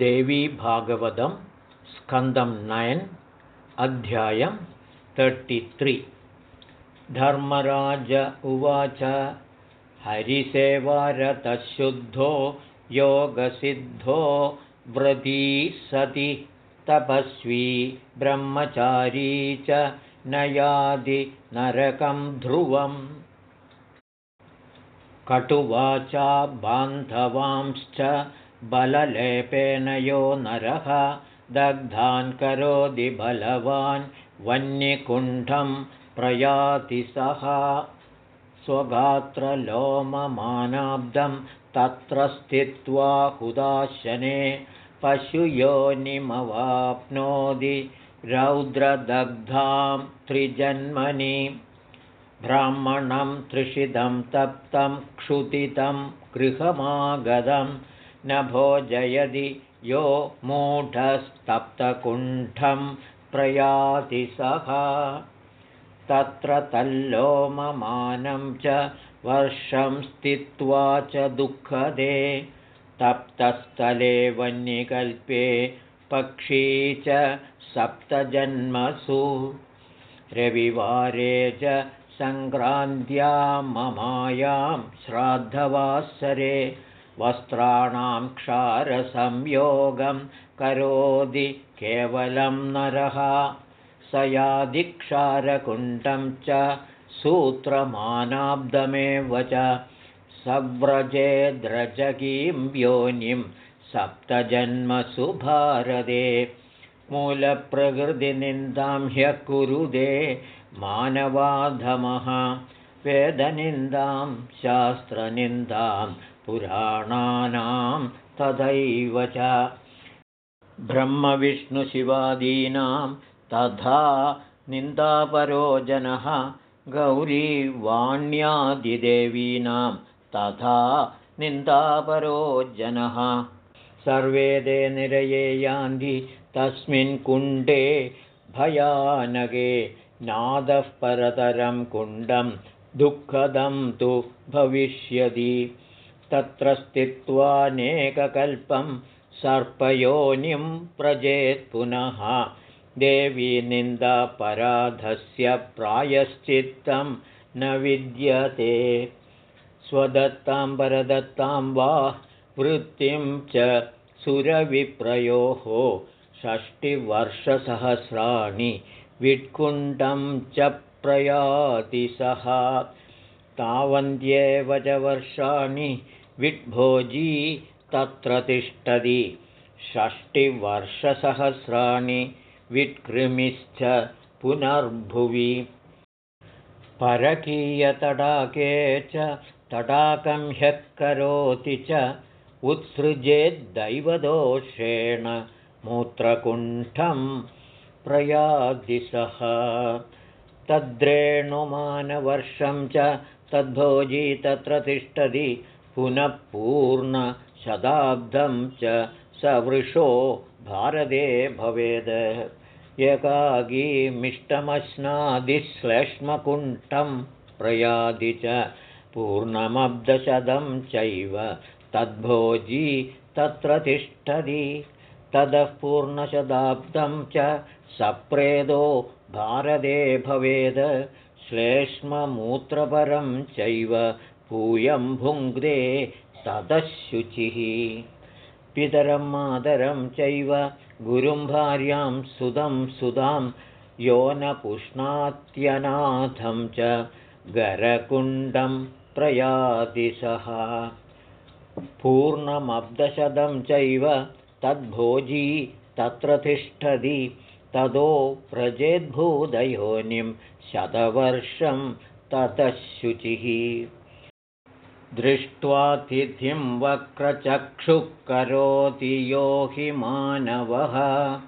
देवीभागवतं स्कन्दं नयन् अध्यायं तर्टित्रि धर्मराज उवाच हरिसेवारतशुद्धो योगसिद्धो व्रती सति तपस्वी ब्रह्मचारी च नयादि नरकं ध्रुवम्। कटुवाचा बान्धवांश्च बललेपेन यो नरः दग्धान् करोति बलवान् वह्निकुण्ठं प्रयाति सः। स्वगात्रलोममानाब्दं तत्र स्थित्वा हुदाशने पशुयोनिमवाप्नोति रौद्रदग्धां त्रिजन्मनि। ब्राह्मणं त्रिषिदं तप्तं क्षुतितं गृहमागतं न भोजयदि यो मूढस्तप्तकुण्ठं प्रयाति सः। तत्र तल्लोममानं च वर्षं स्थित्वा च दुःखदे। तप्तस्थले वह्निकल्पे पक्षी च सप्तजन्मसु। रविवारे च सङ्क्रान्त्याममायां श्राद्धवासरे वस्त्राणां क्षारसंयोगं करोति केवलं नरः। स यादिक्षारकुण्डं च सूत्रमानाब्दमेव च। सव्रजेद्रजकीं योनिं सप्तजन्मसु भारते मूलप्रकृतिनिन्दां ह्यः कुरुदे मानवाधमः। वेदनिन्दां शास्त्रनिन्दां पुराणानां तथैव च ब्रह्मविष्णुशिवादीनां तथा निन्दापरो जनः गौरीवाण्यादिदेवीनां तथा निन्दापरो जनः। सर्वे ते निरये यान्ति तस्मिन् कुण्डे भयानगे नादः परतरं कुण्डं दुःखदं तु भविष्यति तत्र स्थित्वानेककल्पं सर्पयोनिं प्रजेत् पुनः। देवी निन्दापराधस्य प्रायश्चित्तं न विद्यते। स्वदत्तां परदत्तां वा वृत्तिं च सुरविप्रयोः। षष्टिवर्षसहस्राणि विट्कुण्डं च प्रयाति सः। तावन्त्येव च वर्षाणि विट्भोजी तत्र तिष्ठति। षष्टिवर्षसहस्राणि विट्कृमिश्च पुनर्भुवि। परकीयतडाके च तडाकं ह्यः करोति च उत्सृजेद्दैवदोषेण मूत्रकुण्ठं प्रयाति सः। तद्रेणुमानवर्षं च तद्भोजी तत्र तिष्ठति पुनः पूर्णशताब्दं च सवृषो भारते भवेद्। एकाकीमिष्टमश्नादिश्लेष्मकुण्ठं प्रयाति च पूर्णमब्दशतं चैव तद्भोजी तत्र तिष्ठति। ततः पूर्णशताब्दं च सप्रेदो भारते भवेद्। श्लेष्ममूत्रपरं चैव पूयं भुङ्क्ते ततः शुचिः पितरं मातरं चैव गुरुं भार्यां सुतं सुधां यो न पुष्णात्यनाथं च गरकुण्डं प्रयाति सः। पूर्णमब्दशतं चैव तद्भोजी तत्र तिष्ठति ततो व्रजेद्भूतयोनिं शतवर्षं ततः शुचिः दृष्ट्वातिथिं वक्रचक्षुः करोति यो हि मानवः।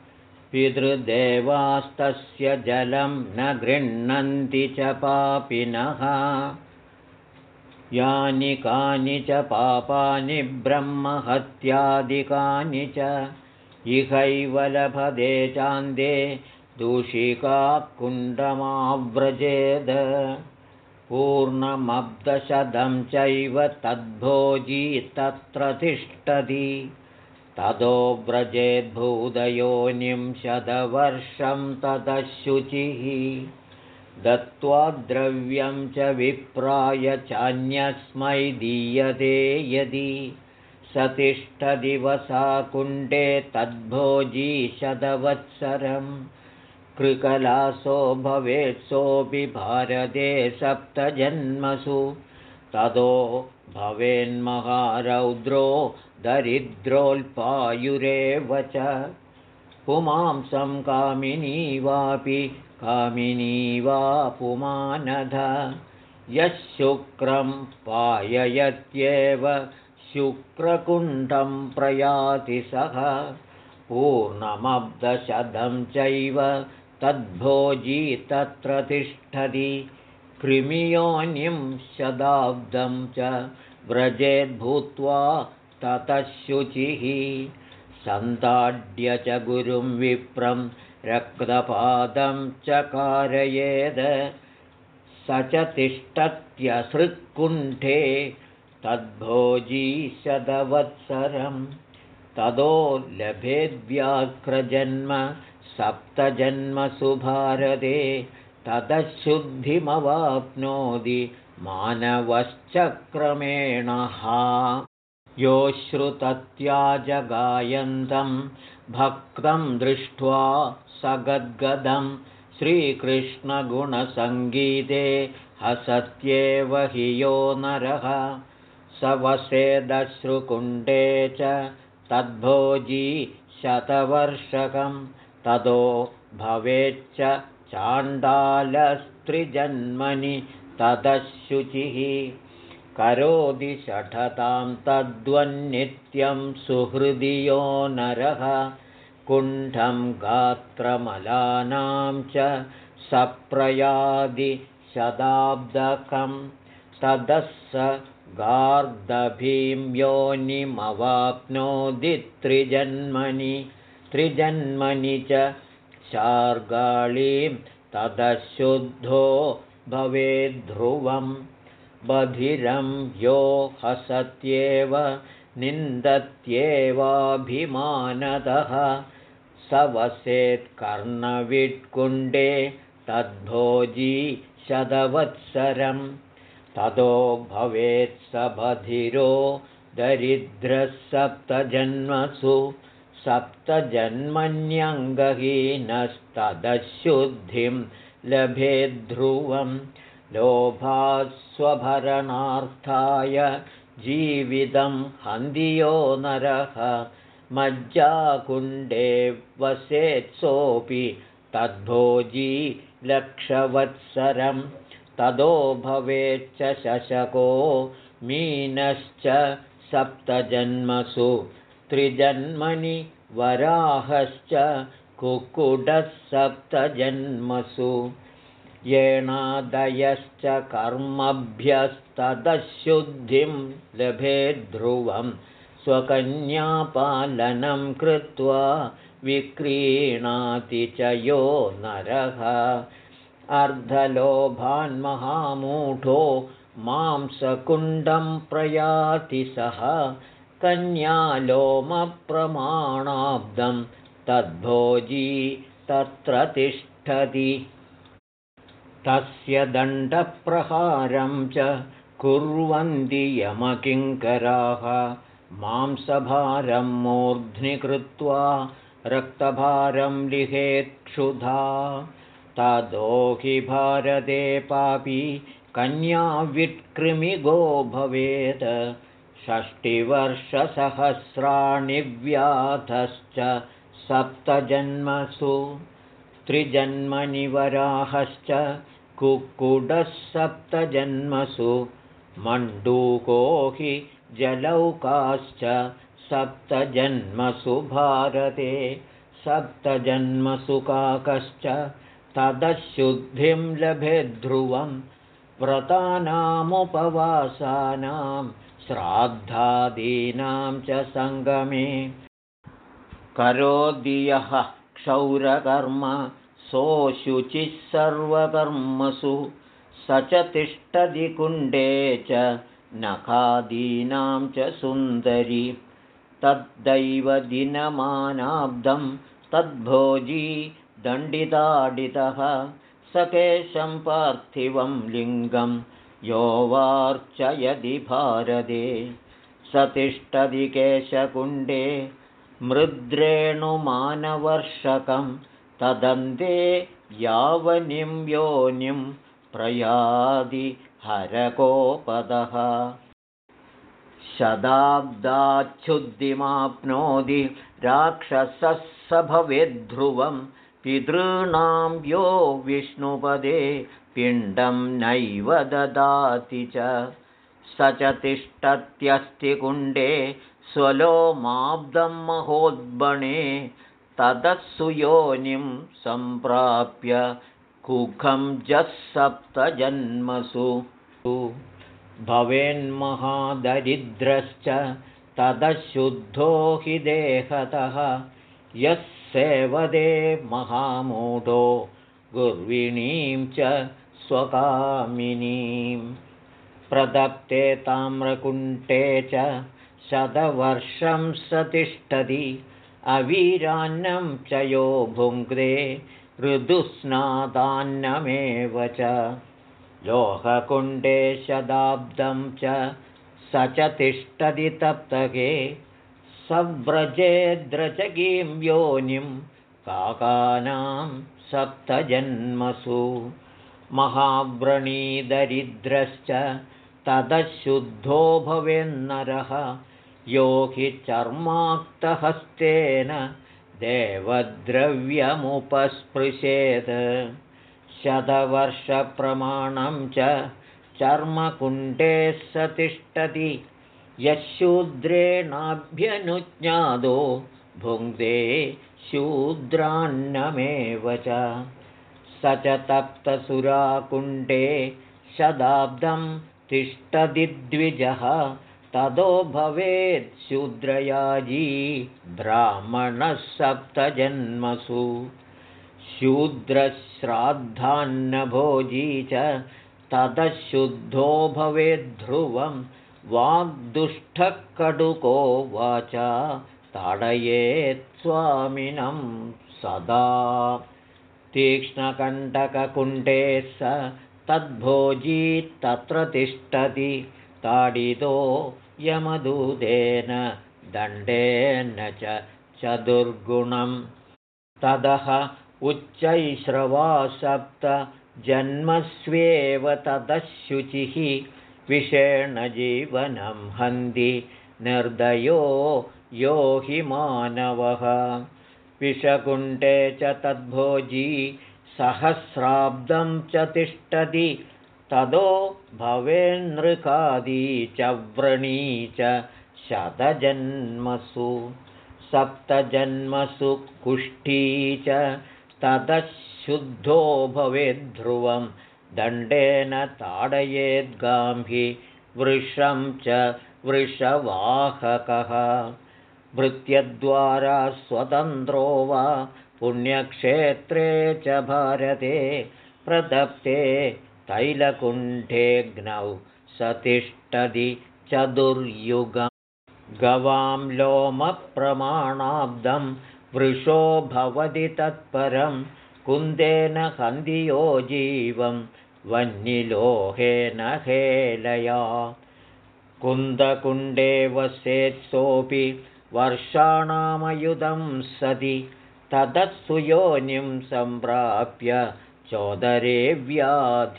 पितृदेवास्तस्य जलं न गृह्णन्ति च पापिनः। यानि कानि च पापानि ब्रह्महत्यादिकानि च। इहैव लभते चान्दे दूषिकाकुण्डमाव्रजेद पूर्णमब्दशतं चैव तद्भोजी तत्र तिष्ठति। ततो व्रजेद्भूतयोनिं शतवर्षं शुचिः दत्त्वा द्रव्यं च विप्राय चान्यस्मै दीयते यदि स तिष्ठदिवसा कुण्डे तद्भोजी शतवत्सरं कृकलासो भवेत्सोऽपि भारते सप्तजन्मसु। ततो भवेन्महारौद्रो दरिद्रोल्पायुरेव च। पुमांसं कामिनी वापि कामिनी वा पुमानध। यः शुक्रं पाययत्येव शुक्रकुण्डं प्रयाति सः। पूर्णमब्दशतं चैव तद्भोजी तत्र तिष्ठति कृमियोनिं शदाब्दं च व्रजेद्भूत्वा ततः शुचिः सन्ताड्य च गुरुं विप्रं रक्तपादं च कारयेद स च तिष्ठत्यसृक्कुण्ठे तद्भोजी शतवत्सरं ततो लभेद्व्याघ्रजन्म सप्तजन्मसु भारते ततः शुद्धिमवाप्नोति मानवश्चक्रमेणः यो श्रुतत्याजगायन्तं भक्तं दृष्ट्वा सगद्गदं श्रीकृष्णगुणसङ्गीते हसत्येव हि यो नरः। स वसेदश्रुकुण्डे च तद्भोजी शतवर्षकं ततो भवेच्च चाण्डालस्त्रिजन्मनि ततशुचिः करोति षठतां तद्वन्नित्यं सुहृदियो नरः। कुण्ठं गात्रमलानां च सप्रयादि शताब्दकं। ततः स गार्दभीं योनिमवाप्नोति त्रिजन्मनि त्रिजन्मनि च शार्गाळीं ततशुद्धो भवेद्ध्रुवम् बधिरं यो हसत्येव निन्दत्येवाभिमानतः। स वसेत्कर्णविट्कुण्डे तद्भोजी शतवत्सरं। ततो भवेत् स बधिरो दरिद्रः सप्तजन्मसु सप्तजन्मन्यङ्गहीनस्तदशुद्धिं लभेद्ध्रुवम् लोभास्वभरणार्थाय जीवितं हन्दियो नरः मज्जाकुण्डे वसेत्सोऽपि तद्भोजी लक्षवत्सरं तदो भवेच्च शशको मीनश्च सप्तजन्मसु त्रिजन्मनि वराहश्च कुक्कुटः सप्तजन्मसु। येणादयश्च कर्मभ्यस्तदशुद्धिं लभेद्ध्रुवं स्वकन्यापालनं कृत्वा विक्रीणाति च यो नरः। अर्धलोभान्महामूढो मांसकुण्डं प्रयाति सः कन्यालोमप्रमाणाब्दं तद्भोजी तत्र तिष्ठति। तस्य दण्डप्रहारं च कुर्वन्ति यमकिङ्कराः। मांसभारं मूर्ध्नि कृत्वा रक्तभारं लिहेत्क्षुधा तदो हि भारते पापी कन्याविट्कृमिगो भवेत् षष्टिवर्षसहस्राणि व्याधश्च सप्तजन्मसु त्रिजन्मनिवराहश्च कुक्कुडः सप्तजन्मसु मण्डूको हि जलौकाश्च सप्तजन्मसु भारते सप्तजन्मसु काकश्च तदशुद्धिं लभेद्ध्रुवं व्रतानामुपवासानां श्राद्धादीनां च सङ्गमे करोदियः क्षौरकर्म सोऽशुचिः सर्वकर्मसु स च तिष्ठति कुण्डे च नखादीनां च सुन्दरी। तद्दैव दिनमानाब्दं तद्भोजी दण्डिताडितः सकेशं पार्थिवं लिङ्गं यो वार्चयदि भारते स तिष्ठति केशकुण्डे मृद्रेणुमानवर्षकं तदन्ते यावनिं योनिं प्रयादि हरकोपदः शताब्दाच्छुद्धिमाप्नोति राक्षसः स भवेद्ध्रुवं पितॄणां यो विष्णुपदे पिण्डं नैव ददाति च। स च तिष्ठत्यस्तिकुण्डे स्वलोमाब्दं महोद्बणे ततः सुयोनिं सम्प्राप्य कुखं जः सप्तजन्मसु भवेन्महादरिद्रश्च ततः शुद्धो हि देहतः। यः सेवदे महामूढो गुर्विणीं च स्वकामिनीं। प्रदत्ते ताम्रकुण्टे च शतवर्षं स तिष्ठति अवीरान्नं च यो भुङ्क्ते ऋदुस्नादान्नमेव च। लोहकुण्डे शताब्दं च स च तिष्ठति तप्तके सव्रजेद्रचकीं योनिं काकानां सप्तजन्मसु। महाव्रणीदरिद्रश्च ततः शुद्धो भवेन्नरः। यो हि चर्माक्तहस्तेन देवद्रव्यमुपस्पृशेत्। शतवर्षप्रमाणं च चर्मकुण्डे स तिष्ठति यशूद्रेणाभ्यनुज्ञातो भुङ्क्ते शूद्रान्नमेव च। स च तप्तसुराकुण्डे शताब्दं तिष्ठति द्विजः ततो भवेत् शूद्रयाजी ब्राह्मणः सप्तजन्मसु शूद्रश्राद्धान्नभोजी च ततः शुद्धो भवेद्ध्रुवं वाग्दुष्टः कटुको वाचा ताडयेत् स्वामिनं सदा। तीक्ष्णकण्टककुण्डे स तद्भोजी तत्र तिष्ठति ताडितो यमदूतेन दण्डेन च चतुर्गुणं। ततः उच्चैश्रवा सप्त जन्मस्वेव ततः शुचिः विषेण जीवनं हन्ति निर्दयो यो हि मानवः। विषकुण्डे च तद्भोजी सहस्राब्दं च तिष्ठति तदो भवेन्नृकादी च व्रणी च शतजन्मसु। सप्तजन्मसु कुष्ठी च ततः शुद्धो भवेद्ध्रुवं दण्डेन ताडयेद्गाम्भि वृषं च वृषवाहकः। भृत्यद्वारा स्वतन्त्रो वा पुण्यक्षेत्रे च भारते प्रदप्ते तैलकुण्ठेऽग्नौ स तिष्ठति चतुर्युगं। गवां लोमप्रमाणाब्दं वृषो भवति तत्परं कुन्देन हन्दियो जीवं वह्निलोहेन हेलया कुन्दकुण्डे वसेत्सोऽपि वर्षाणामयुधं सति। ततत्सुयोनिं सम्प्राप्य चोदरे व्याधिसंयुतः।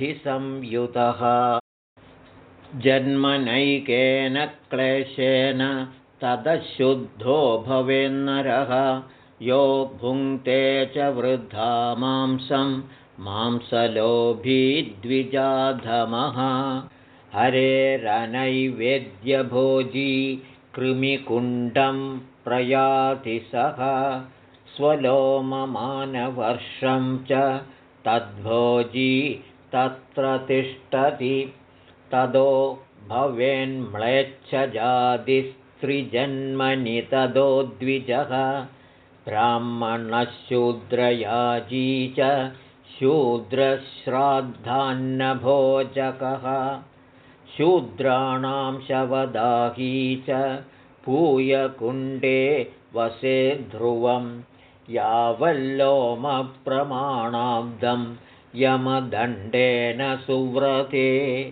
जन्मनैकेन क्लेशेन ततशुद्धो भवेन्नरः। यो भुङ्क्ते च वृद्धा मांसं मांसलोभिद्विजाधमः। हरेरनैवेद्यभोजी कृमिकुण्डं प्रयाति सः। स्वलोममानवर्षं च तद्भोजी तत्र तिष्ठति। तदो भवेन्म्लेच्छजादिस्त्रिजन्मनि तदो द्विजः। ब्राह्मणशूद्रयाजी च शूद्रश्राद्धान्नभोजकः। शूद्राणां शवदाही च पूयकुण्डे वसे ध्रुवं। यावल्लोमप्रमाणाब्दं यमदण्डेन सुव्रते।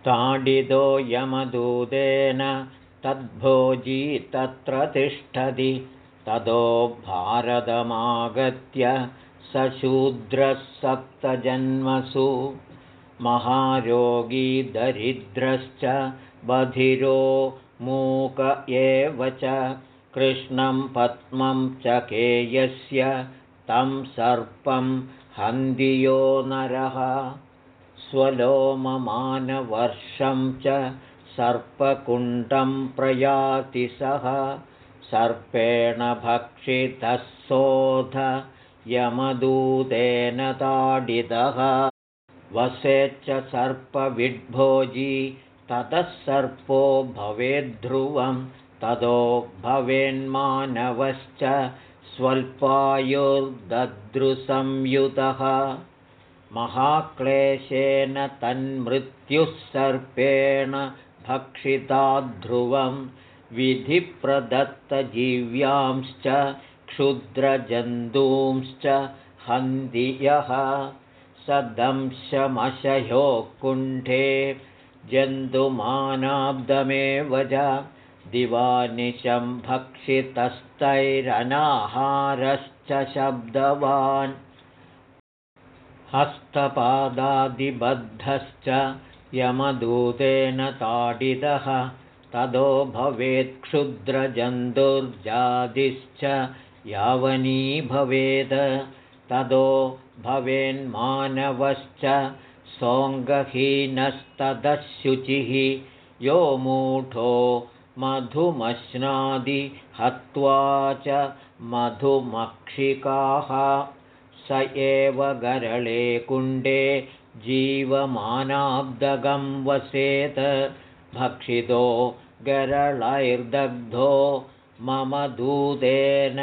ताडितो यमदूतेन तद्भोजी तत्र तिष्ठति। ततो भारतमागत्य सशूद्रः सप्तजन्मसु महारोगी दरिद्रश्च बधिरो मूक एव च। कृष्णं पद्मं च केयस्य तं सर्पं हन्दियो नरः। स्वलोममानवर्षं च सर्पकुण्डं प्रयाति सः। सर्पेण भक्षितः सोऽध यमदूतेन ताडितः। वसेच्च सर्पविड्भोजी ततः सर्पो भवेद्ध्रुवं ततो भवेन्मानवश्च स्वल्पायुर्दद्रुसंयुतः महाक्लेशेन तन्मृत्युः सर्पेण भक्षिताध्रुवं विधिप्रदत्तजीव्यांश्च क्षुद्रजन्तूंश्च हन्दियः सदंशमशयो कुण्ठे जन्तुमानाब्दमेव च दिवानिशं भक्षितस्तैरनाहारश्च शब्दवान्। हस्तपादादिबद्धश्च यमदूतेन ताडितः ततो भवेत्क्षुद्रजन्तुर्जातिश्च यावनी भवेत् ततो भवेन्मानवश्च सोऽङ्गहीनस्तदशुचिः यो मूढो मधुमश्नादि हत्वा च मधुमक्षिकाः। स एव गरळे कुण्डे जीवमानाब्दगं वसेत्। भक्षितो गरलैर्दग्धो मम दूतेन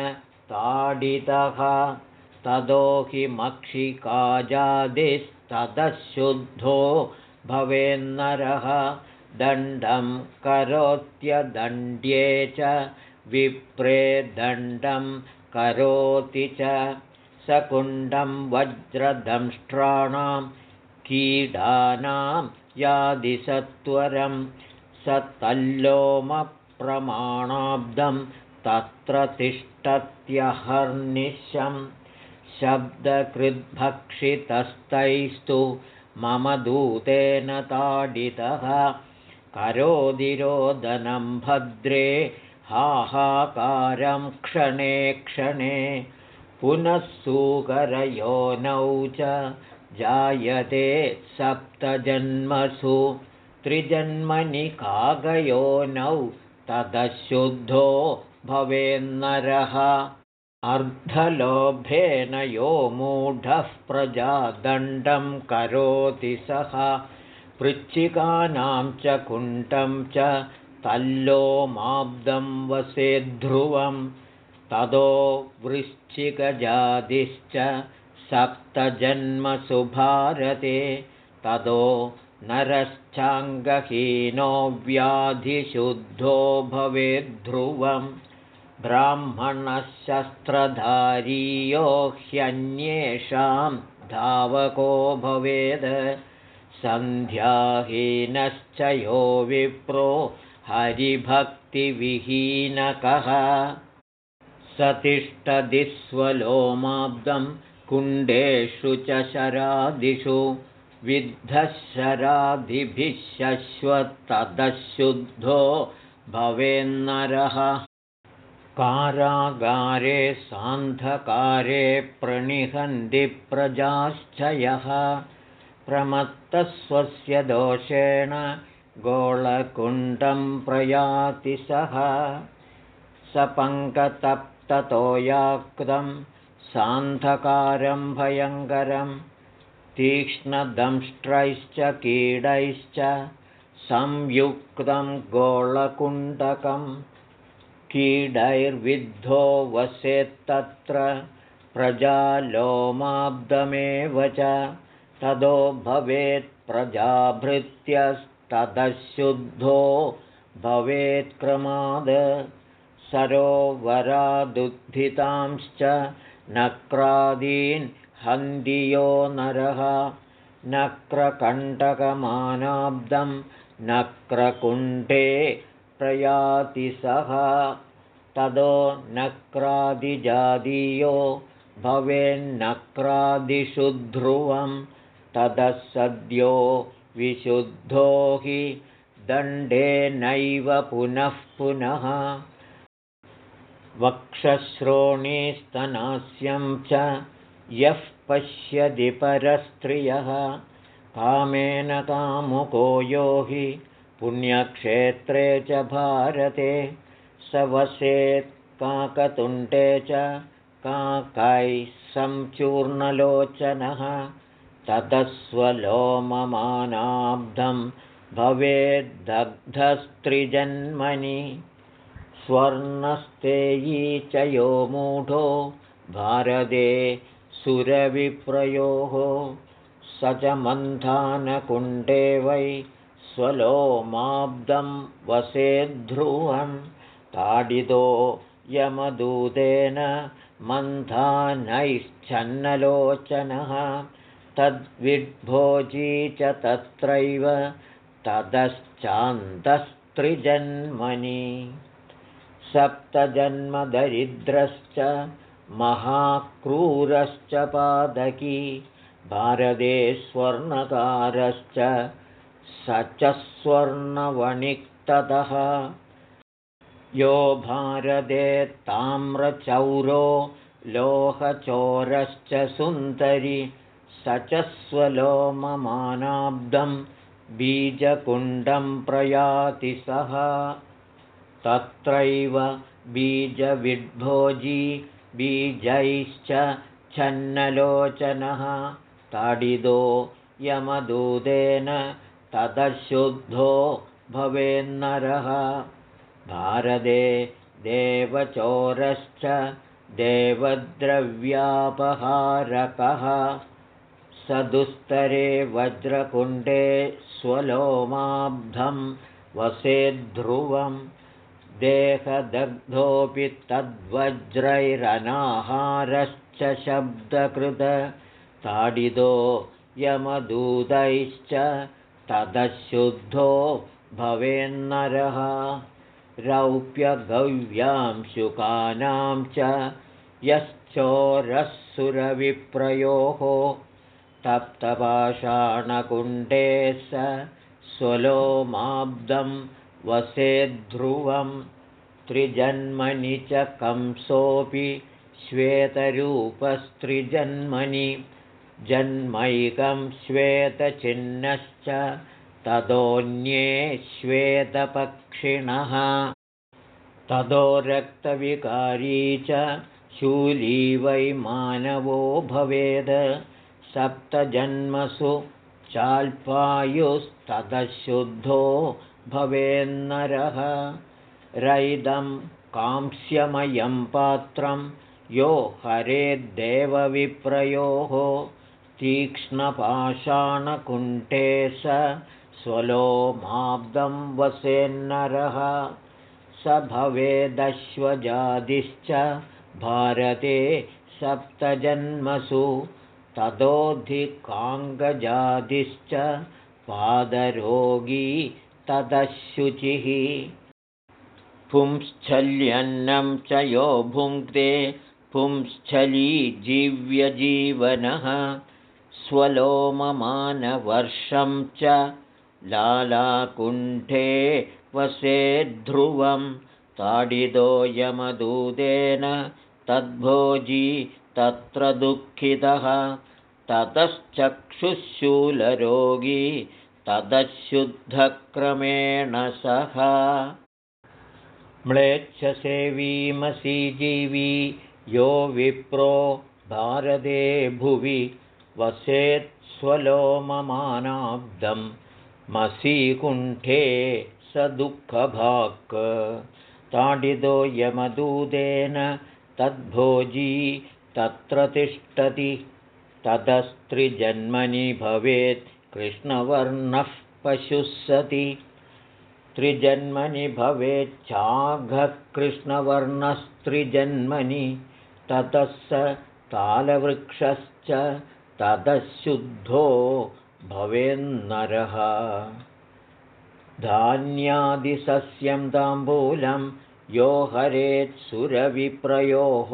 ताडितः। ततो हि मक्षिकाजादिस्ततःशुद्धो भवेन्नरः। दण्डं करोत्यदण्ड्ये च विप्रे दण्डं करोति च। सकुण्डं वज्रदंष्ट्राणां कीडानां यादिसत्वरं। स तल्लोमप्रमाणाब्दं तत्र तिष्ठत्यहर्निशं शब्दकृद्भक्षितस्तैस्तु मम दूतेन ताडितः करोदिरोदनं भद्रे हाहाकारं क्षणे क्षणे पुनः सुकरयोनौ च जायते सप्तजन्मसु त्रिजन्मनि कागयोनौ ततःशुद्धो भवेन्नरः। अर्धलोभेन यो मूढः प्रजादण्डं करोति सः। पृच्छिकानां च कुण्ठं च तल्लोमाब्दं वसेद्ध्रुवं ततो वृश्चिकजातिश्च सप्तजन्मसु भारते ततो नरश्चाङ्गहीनो व्याधिशुद्धो भवेद्ध्रुवं ब्राह्मणशस्त्रधारीयो ह्यन्येषां धावको भवेद्। सन्ध्याहीनश्च यो विप्रो हरिभक्तिविहीनकः। सतिष्ठदिस्वलोमाब्दं कुण्डेषु च शरादिषु विद्धशरादिभिः शश्वत्तदशुद्धो भवेन्नरः कारागारे सान्धकारे प्रणिहन्ति प्रजाश्च यः प्रमत्तस्वस्य दोषेण गोळकुण्डं प्रयाति सः। सपङ्कतप् ततोयाक्तं सान्धकारं भयङ्करं तीक्ष्णदंष्ट्रैश्च कीडैश्च संयुक्तं गोळकुण्डकं कीडैर्विद्धो वसेत्तत्र प्रजालोमाब्दमेव च। ततो भवेत्प्रजाभृत्यस्ततः शुद्धो भवेत्क्रमाद सरोवरादुद्धितांश्च नक्रादीन् हन्दियो नरः। नक्रकण्टकमानाब्दं नक्रकुण्ठे प्रयाति सः। तदो नक्रादिजादीयो भवेन्नक्रादिषु ध्रुवं ततः सद्यो विशुद्धो हि दण्डेनैव पुनः पुनः। वक्षश्रोणीस्तनास्यं च यः पश्यति परस्त्रियः। कामेन कामुको यो हि पुण्यक्षेत्रे च भारते स वसेत् काकतुण्टे च काकैः संचूर्णलोचनः ततस्वलोममानाब्धं भवेद्दग्धस्त्रिजन्मनि स्वर्णस्तेयी च यो मूढो भारते सुरविप्रयोः स च मन्थानकुण्डे वै स्वलोमाब्दं वसेद्ध्रुवं ताडितो यमदूतेन मन्थानैश्चन्नलोचनः तद्विड्भोजी च तत्रैव ततश्चान्तस्त्रिजन्मनि। सप्तजन्मदरिद्रश्च महाक्रूरश्च पादकी भारते स्वर्णकारश्च स च स्वर्णवणिक्ततः यो भारते ताम्रचौरो लोहचोरश्च सुन्दरि स च स्वलोममानाब्दं बीजकुण्डं प्रयाति सः। तत्रैव बीजविड्भोजी बीजैश्च छन्नलोचनः ताडितो यमदूतेन ततशुद्धो भवेन्नरः। भारते देवचोरश्च देवद्रव्यापहारकः। स दुस्तरे वज्रकुण्डे स्वलोमाब्धं वसेद्ध्रुवं देहदग्धोऽपि तद्वज्रैरनाहारश्च शब्दकृत। ताडितो यमदूतैश्च तदशुद्धो भवेन्नरः। रौप्यगव्यांशुकानां च यश्चोरस्सुरविप्रयोः तप्तपाषाणकुण्डे स स्वलोमाब्दं वसेद्ध्रुवं त्रिजन्मनि च कंसोऽपि श्वेतरूपस्त्रिजन्मनि जन्मैकं श्वेतचिह्नश्च ततोऽन्ये श्वेतपक्षिणः। ततो रक्तविकारी च शूली वै मानवो भवेद्। सप्तजन्मसु चाल्पायुस्ततशुद्धो भवेन्नरः। रैदं कांस्यमयं पात्रं यो हरेद्देवविप्रयोः तीक्ष्णपाषाणकुण्ठे स स्वलोमाब्दं वसेन्नरः। स भवेदश्वजादिश्च भारते सप्तजन्मसु ततोऽधिकाङ्गजादिश्च पादरोगी ततशुचिः पुंश्चल्यन्नं च यो भुङ्क्ते पुंश्चली जीव्यजीवनः स्वलोममानवर्षं च लालाकुण्ठे वसेद्ध्रुवं ताडितो यमदूतेन तद्भोजी तत्र दुःखितः ततश्चक्षुशूलरोगी ततशुद्धक्रमेण सः म्लेच्छसेवीमसी जीवी यो विप्रो भारते भुवि वसेत् स्वलोममानाब्दं मसीकुण्ठे स दुःखभाक् ताडितो यमदूतेन तद्भोजी तत्र तिष्ठति। ततस्त्रिजन्मनि भवेत् कृष्णवर्णः पशुः सति त्रिजन्मनि भवेच्छाघः कृष्णवर्णस्त्रिजन्मनि। ततः स तालवृक्षश्च ततः भवेन्नरः। धान्यादिसस्यं ताम्बूलं यो हरेत्सुरविप्रयोः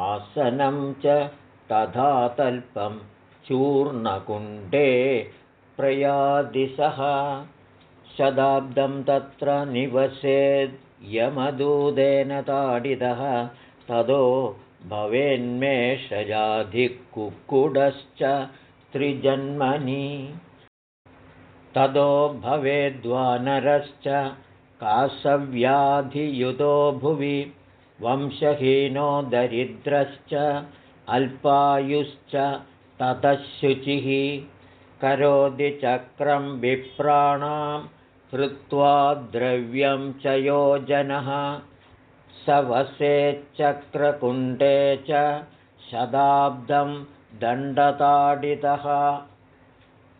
आसनं च तथा तल्पं चूर्णकुण्डे प्रयादिशः शताब्दं तत्र निवसेद्यमदूदेन ताडितः। ततो भवेन्मेषजाधिकुक्कुडश्च त्रिजन्मनि। ततो भवेद्वानरश्च कासव्याधियुतो भुवि वंशहीनो दरिद्रश्च अल्पायुश्च ततः शुचिः करोति चक्रं विप्राणां हृत्वा द्रव्यं च योजनः वसेच्चक्रकुण्डे च शताब्दं दण्डताडितः।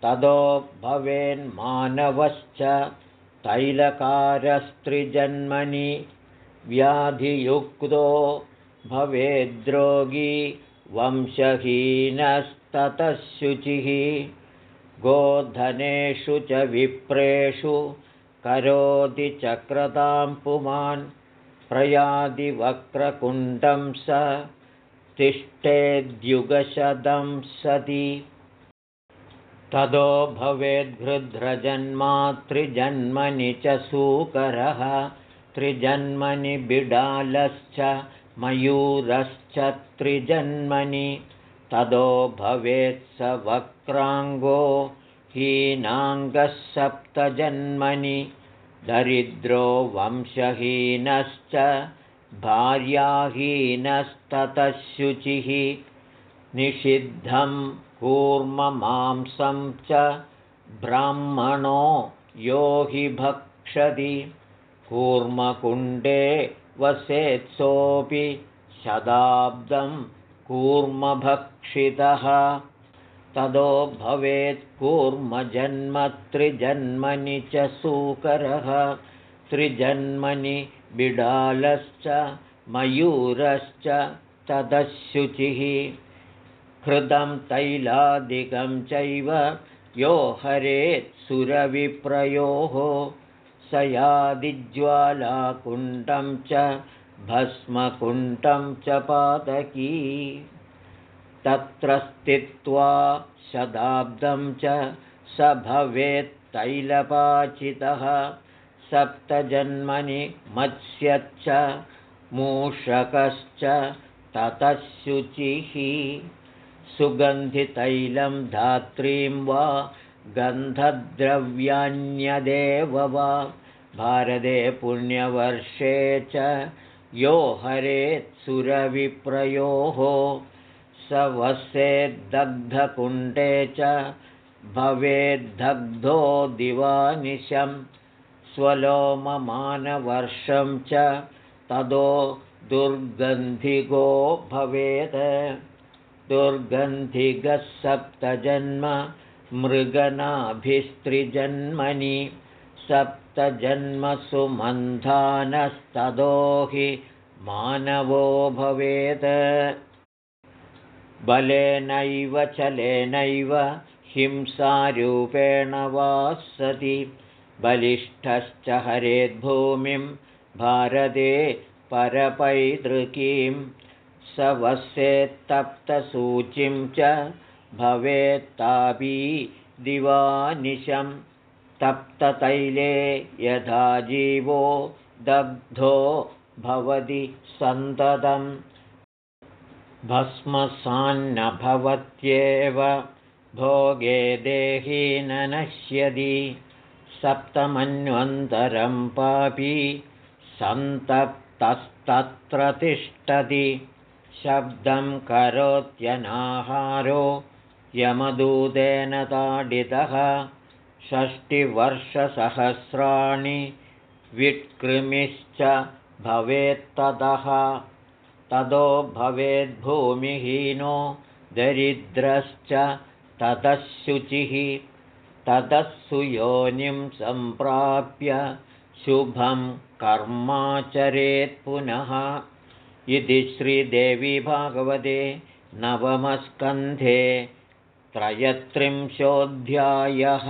ततो भवेन्मानवश्च तैलकारस्त्रिजन्मनि व्याधियुक्तो भवेद्रोगी वंशहीनस्ततः शुचिः गोधनेषु च विप्रेषु करोति चक्रतां पुमान् प्रयादिवक्रकुण्डं स तिष्ठेद्युगशतं सति। ततो भवेद्भृद्रजन्मातृजन्मनि च सूकरः त्रिजन्मनि बिडालश्च मयूरश्च त्रिजन्मनि। ततो भवेत् स वक्राङ्गो हीनाङ्गः सप्तजन्मनि दरिद्रो वंशहीनश्च भार्याहीनस्ततः शुचिः निषिद्धं कूर्ममांसं च ब्राह्मणो यो हि भक्षति। कूर्मकुण्डे वसेत्सोऽपि शताब्दं कूर्मभक्षितः ततो भवेत् कूर्मजन्मत्रिजन्मनि च सूकरः। त्रिजन्मनि बिडालश्च मयूरश्च तदशुचिः हृदं तैलादिकं चैव यो हरेत्सुरविप्रयोः स यादिज्वालाकुण्डं च भस्मकुण्डं च पातकी तत्र स्थित्वा शताब्दं च स भवेत्तैलपाचितः सप्तजन्मनि मत्स्यच्च मूषकश्च ततः शुचिः सुगन्धितैलं धात्रीं वा गन्धद्रव्यान्यदेव वा भारते पुण्यवर्षे च यो हरेत्सुरविप्रयोः स वसेद्दग्धकुण्डे च भवेद्दग्धो दिवानिशं स्वलोममानवर्षं च तदो दुर्गन्धिगो भवेत्। दुर्गन्धिगः सप्तजन्म मृगनाभिस्त्रिजन्मनि सप्तजन्मसु मन्धानस्ततो हि मानवो भवेत् बलेनैव चलेनैव हिंसारूपेण वा सति बलिष्ठश्च हरेद्भूमिं भारते परपैतृकीम् स वस्येत्तप्तसूचिं च भवेत्तापी दिवानिशं। तप्ततैले यथा जीवो दग्धो भवति सन्ततं भस्मसान्न भवत्येव भोगे देही न नश्यति सप्तमन्वन्तरं पापी सन्तप्तस्तत्र तिष्ठति। शब्दं करोत्यनाहारो यमदूतेन ताडितः षष्टिवर्षसहस्राणि विट्कृमिश्च भवेत्ततः ततो भवेद्भूमिहीनो दरिद्रश्च ततः शुचिः ततः सुयोनिं सम्प्राप्य शुभं कर्माचरेत् पुनः। इति श्रीदेवी भागवते नवमस्कन्धे त्रयस्त्रिंशोऽध्यायः